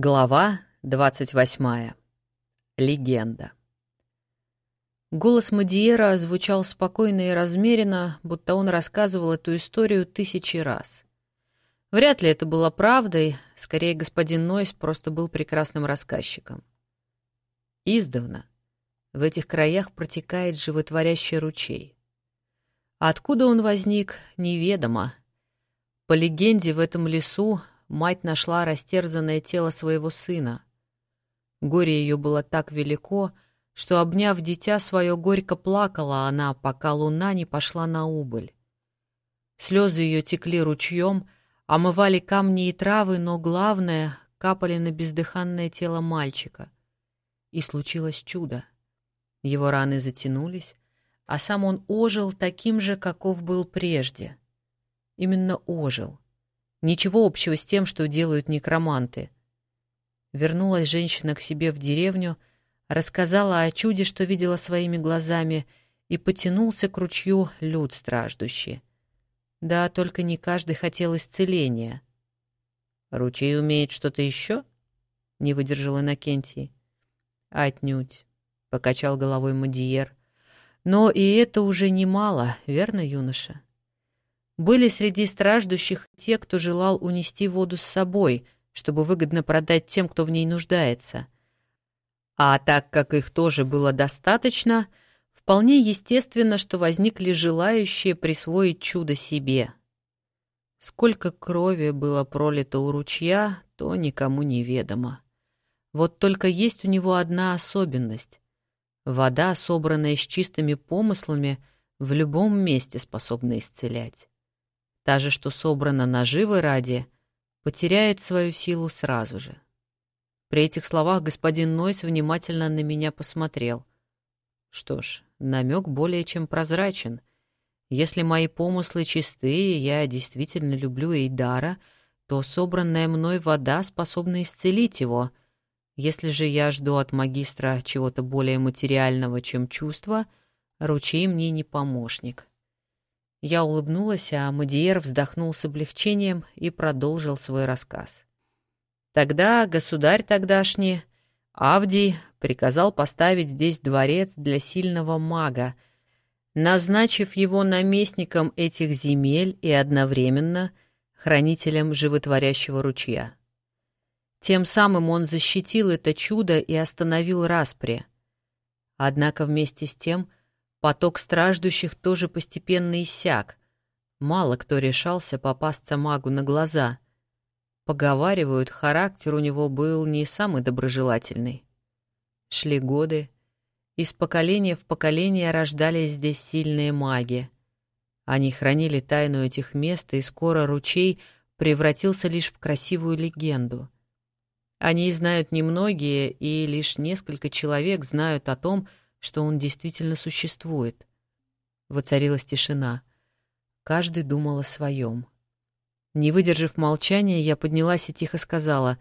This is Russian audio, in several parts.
Глава 28. Легенда. Голос Мадиера звучал спокойно и размеренно, будто он рассказывал эту историю тысячи раз. Вряд ли это было правдой, скорее господин Нойс просто был прекрасным рассказчиком. Издавна в этих краях протекает животворящий ручей. откуда он возник, неведомо. По легенде, в этом лесу мать нашла растерзанное тело своего сына. Горе ее было так велико, что, обняв дитя свое, горько плакала она, пока луна не пошла на убыль. Слезы ее текли ручьем, омывали камни и травы, но главное — капали на бездыханное тело мальчика. И случилось чудо. Его раны затянулись, а сам он ожил таким же, каков был прежде. Именно ожил — Ничего общего с тем, что делают некроманты. Вернулась женщина к себе в деревню, рассказала о чуде, что видела своими глазами, и потянулся к ручью люд страждущий. Да, только не каждый хотел исцеления. «Ручей умеет что-то еще?» — не выдержал Иннокентий. «Отнюдь», — покачал головой Мадиер. «Но и это уже немало, верно, юноша?» Были среди страждущих те, кто желал унести воду с собой, чтобы выгодно продать тем, кто в ней нуждается. А так как их тоже было достаточно, вполне естественно, что возникли желающие присвоить чудо себе. Сколько крови было пролито у ручья, то никому не ведомо. Вот только есть у него одна особенность. Вода, собранная с чистыми помыслами, в любом месте способна исцелять та же, что собрана наживы ради, потеряет свою силу сразу же. При этих словах господин Нойс внимательно на меня посмотрел. Что ж, намек более чем прозрачен. Если мои помыслы чистые, я действительно люблю Эйдара, то собранная мной вода способна исцелить его. Если же я жду от магистра чего-то более материального, чем чувства, ручей мне не помощник. Я улыбнулась, а Мадиер вздохнул с облегчением и продолжил свой рассказ. Тогда государь тогдашний, Авдий, приказал поставить здесь дворец для сильного мага, назначив его наместником этих земель и одновременно хранителем животворящего ручья. Тем самым он защитил это чудо и остановил распри. Однако вместе с тем — Поток страждущих тоже постепенно иссяк. Мало кто решался попасться магу на глаза. Поговаривают, характер у него был не самый доброжелательный. Шли годы. Из поколения в поколение рождались здесь сильные маги. Они хранили тайну этих мест, и скоро ручей превратился лишь в красивую легенду. О ней знают немногие, и лишь несколько человек знают о том, что он действительно существует. Воцарилась тишина. Каждый думал о своем. Не выдержав молчания, я поднялась и тихо сказала,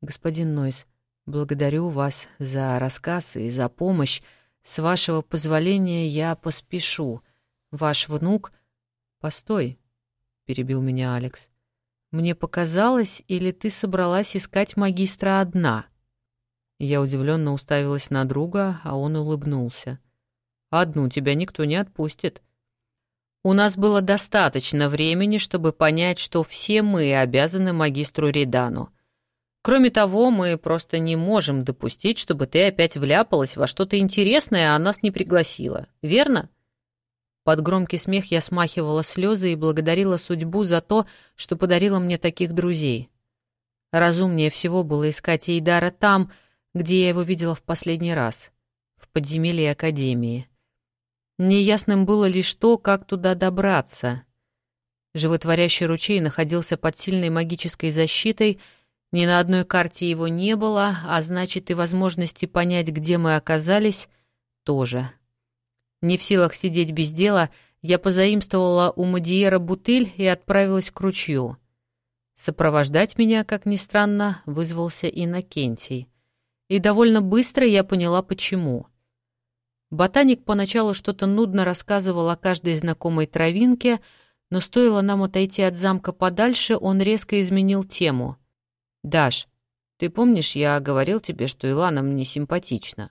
«Господин Нойс, благодарю вас за рассказ и за помощь. С вашего позволения я поспешу. Ваш внук...» «Постой», — перебил меня Алекс. «Мне показалось, или ты собралась искать магистра одна?» Я удивленно уставилась на друга, а он улыбнулся. «Одну тебя никто не отпустит». У нас было достаточно времени, чтобы понять, что все мы обязаны магистру Ридану. Кроме того, мы просто не можем допустить, чтобы ты опять вляпалась во что-то интересное, а нас не пригласила. Верно? Под громкий смех я смахивала слезы и благодарила судьбу за то, что подарила мне таких друзей. Разумнее всего было искать Эйдара там, где я его видела в последний раз, в подземелье Академии. Неясным было лишь то, как туда добраться. Животворящий ручей находился под сильной магической защитой, ни на одной карте его не было, а значит и возможности понять, где мы оказались, тоже. Не в силах сидеть без дела, я позаимствовала у Мадиера бутыль и отправилась к ручью. Сопровождать меня, как ни странно, вызвался Иннокентий. И довольно быстро я поняла, почему. Ботаник поначалу что-то нудно рассказывал о каждой знакомой травинке, но стоило нам отойти от замка подальше, он резко изменил тему. «Даш, Ты помнишь, я говорил тебе, что Илана мне симпатична?»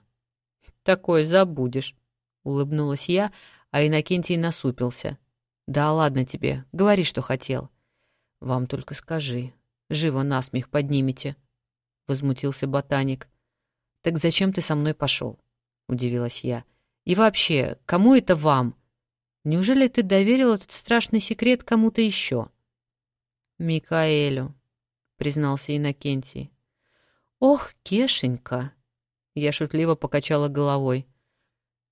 «Такое забудешь», — улыбнулась я, а Иннокентий насупился. «Да ладно тебе, говори, что хотел». «Вам только скажи. Живо насмех поднимете», — возмутился ботаник. «Так зачем ты со мной пошел?» — удивилась я. «И вообще, кому это вам? Неужели ты доверил этот страшный секрет кому-то еще?» «Микаэлю», — признался Иннокентий. «Ох, Кешенька!» — я шутливо покачала головой.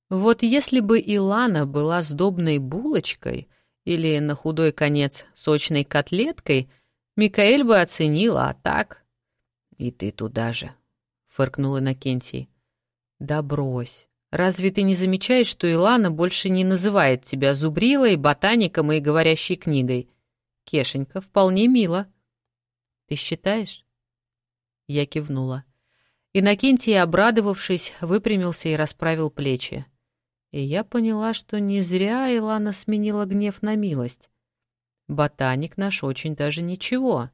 «Вот если бы Илана была сдобной булочкой или, на худой конец, сочной котлеткой, Микаэль бы оценила, а так...» «И ты туда же», — фыркнул Иннокентий. «Да брось. Разве ты не замечаешь, что Илана больше не называет тебя зубрилой, ботаником и говорящей книгой? Кешенька, вполне мило. Ты считаешь?» Я кивнула. Иннокентий, обрадовавшись, выпрямился и расправил плечи. И я поняла, что не зря Илана сменила гнев на милость. Ботаник наш очень даже ничего.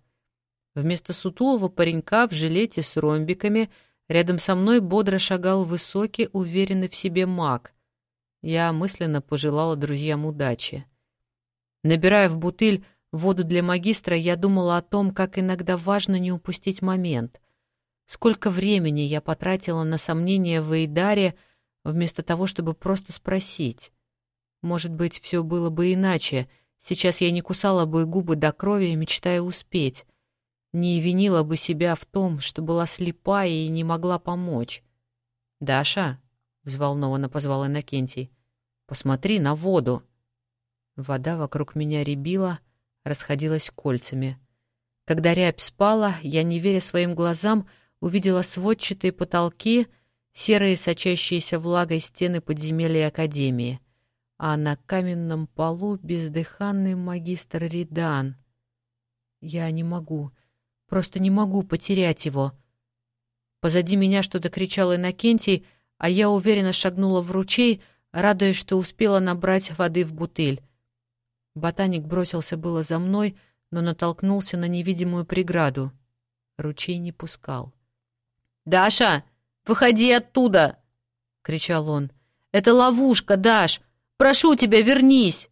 Вместо сутулого паренька в жилете с ромбиками рядом со мной бодро шагал высокий, уверенный в себе маг. Я мысленно пожелала друзьям удачи. Набирая в бутыль воду для магистра, я думала о том, как иногда важно не упустить момент. Сколько времени я потратила на сомнения в Эйдаре, вместо того, чтобы просто спросить. Может быть, все было бы иначе. Сейчас я не кусала бы губы до крови, мечтая успеть. Не винила бы себя в том, что была слепая и не могла помочь. «Даша», — взволнованно позвал Иннокентий, — «посмотри на воду». Вода вокруг меня рябила, расходилась кольцами. Когда рябь спала, я, не веря своим глазам, — увидела сводчатые потолки, серые сочащиеся влагой стены подземелья Академии, а на каменном полу бездыханный магистр Ридан. Я не могу, просто не могу потерять его. Позади меня что-то кричал Иннокентий, а я уверенно шагнула в ручей, радуясь, что успела набрать воды в бутыль. Ботаник бросился было за мной, но натолкнулся на невидимую преграду. Ручей не пускал. «Даша, выходи оттуда!» — кричал он. «Это ловушка, Даш! Прошу тебя, вернись!»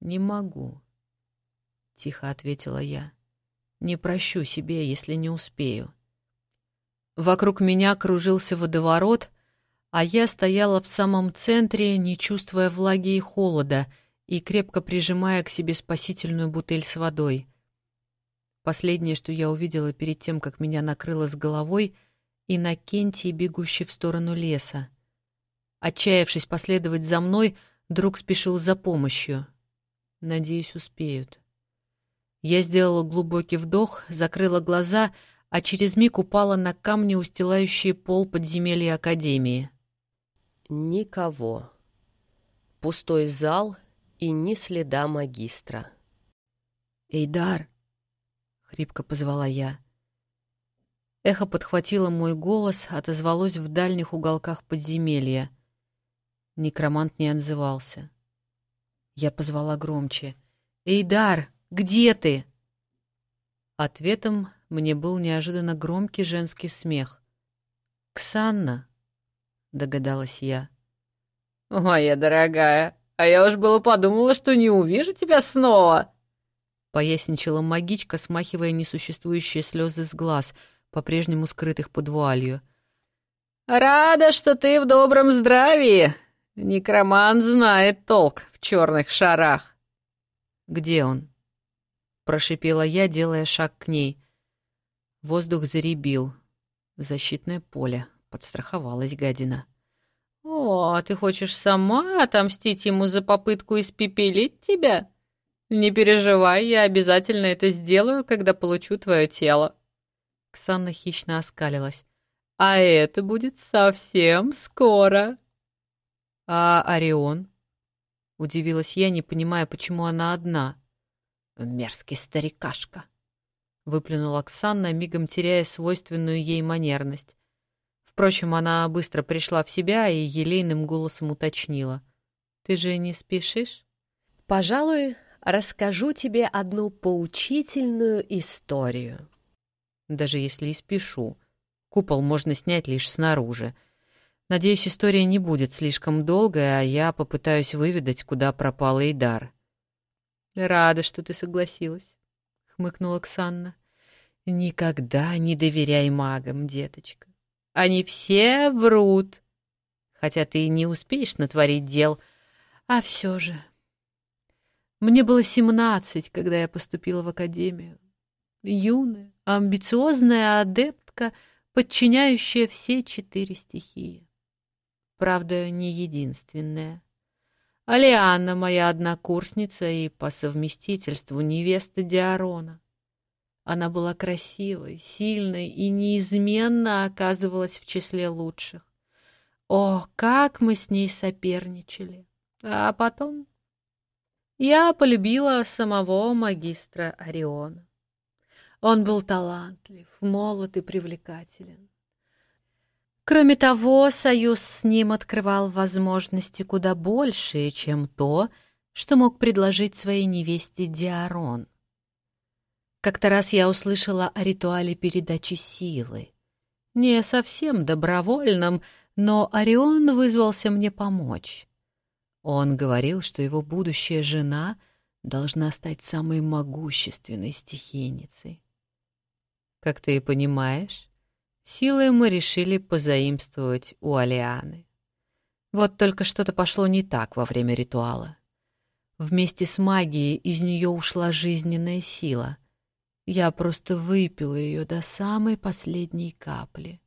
«Не могу», — тихо ответила я. «Не прощу себе, если не успею». Вокруг меня кружился водоворот, а я стояла в самом центре, не чувствуя влаги и холода, и крепко прижимая к себе спасительную бутыль с водой. Последнее, что я увидела перед тем, как меня накрыло с головой, Иннокентий, бегущий в сторону леса. Отчаявшись последовать за мной, друг спешил за помощью. Надеюсь, успеют. Я сделала глубокий вдох, закрыла глаза, а через миг упала на камни, устилающие пол подземелья Академии. Никого. Пустой зал и ни следа магистра. «Эйдар!» — хрипко позвала я. Эхо подхватило мой голос, отозвалось в дальних уголках подземелья. Некромант не отзывался. Я позвала громче. «Эйдар, где ты?» Ответом мне был неожиданно громкий женский смех. «Ксанна», — догадалась я. «Моя дорогая, а я уж было подумала, что не увижу тебя снова!» — поясничала магичка, смахивая несуществующие слезы с глаз, по-прежнему скрытых под вуалью. «Рада, что ты в добром здравии. Некроман знает толк в черных шарах». «Где он?» — прошипела я, делая шаг к ней. Воздух заребил. Защитное поле. Подстраховалась гадина. «О, ты хочешь сама отомстить ему за попытку испепелить тебя?» «Не переживай, я обязательно это сделаю, когда получу твое тело». Ксанна хищно оскалилась. «А это будет совсем скоро». «А Орион?» Удивилась я, не понимая, почему она одна. «Мерзкий старикашка», — выплюнула Оксана, мигом теряя свойственную ей манерность. Впрочем, она быстро пришла в себя и елейным голосом уточнила. «Ты же не спешишь?» «Пожалуй, расскажу тебе одну поучительную историю. даже если и спешу. Купол можно снять лишь снаружи. Надеюсь, история не будет слишком долгой, а я попытаюсь выведать, куда пропал Эйдар. «Рада, что ты согласилась», — хмыкнула Ксанна. «Никогда не доверяй магам, деточка. Они все врут. Хотя ты не успеешь натворить дел, а все же. Мне было семнадцать, когда я поступила в академию. Юная, амбициозная адептка, подчиняющая все четыре стихии. Правда, не единственная. Алианна моя однокурсница и по совместительству невеста Диарона. Она была красивой, сильной и неизменно оказывалась в числе лучших. О, как мы с ней соперничали! А потом я полюбила самого магистра Ориона. Он был талантлив, молод и привлекателен. Кроме того, союз с ним открывал возможности куда большие, чем то, что мог предложить своей невесте Диарон. Как-то раз я услышала о ритуале передачи силы. Не совсем добровольном, но Орион вызвался мне помочь. Он говорил, что его будущая жена должна стать самой могущественной стихийницей. Как ты и понимаешь, силы мы решили позаимствовать у Алианы. Вот только что-то пошло не так во время ритуала. Вместе с магией из нее ушла жизненная сила. Я просто выпила ее до самой последней капли.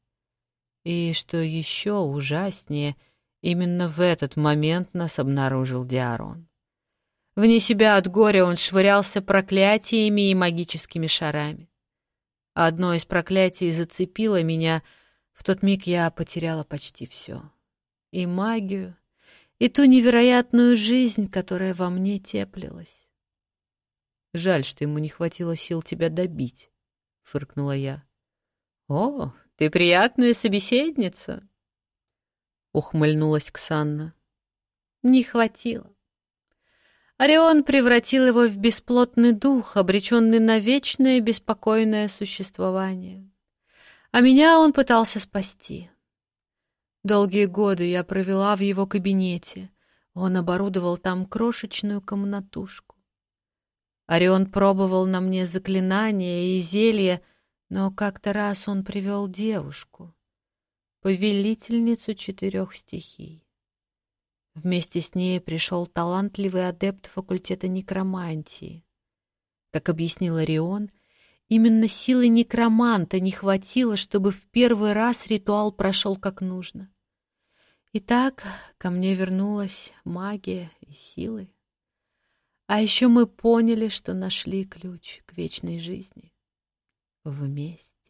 И что еще ужаснее, именно в этот момент нас обнаружил Диарон. Вне себя от горя он швырялся проклятиями и магическими шарами. Одно из проклятий зацепило меня. В тот миг я потеряла почти все. И магию, и ту невероятную жизнь, которая во мне теплилась. «Жаль, что ему не хватило сил тебя добить», — фыркнула я. «О, ты приятная собеседница», — ухмыльнулась Ксанна. «Не хватило. Орион превратил его в бесплотный дух, обреченный на вечное беспокойное существование. А меня он пытался спасти. Долгие годы я провела в его кабинете. Он оборудовал там крошечную комнатушку. Орион пробовал на мне заклинания и зелья, но как-то раз он привел девушку, повелительницу четырех стихий. Вместе с ней пришел талантливый адепт факультета некромантии. Как объяснил Орион, именно силы некроманта не хватило, чтобы в первый раз ритуал прошел как нужно. Итак, ко мне вернулась магия и силы. А еще мы поняли, что нашли ключ к вечной жизни. Вместе.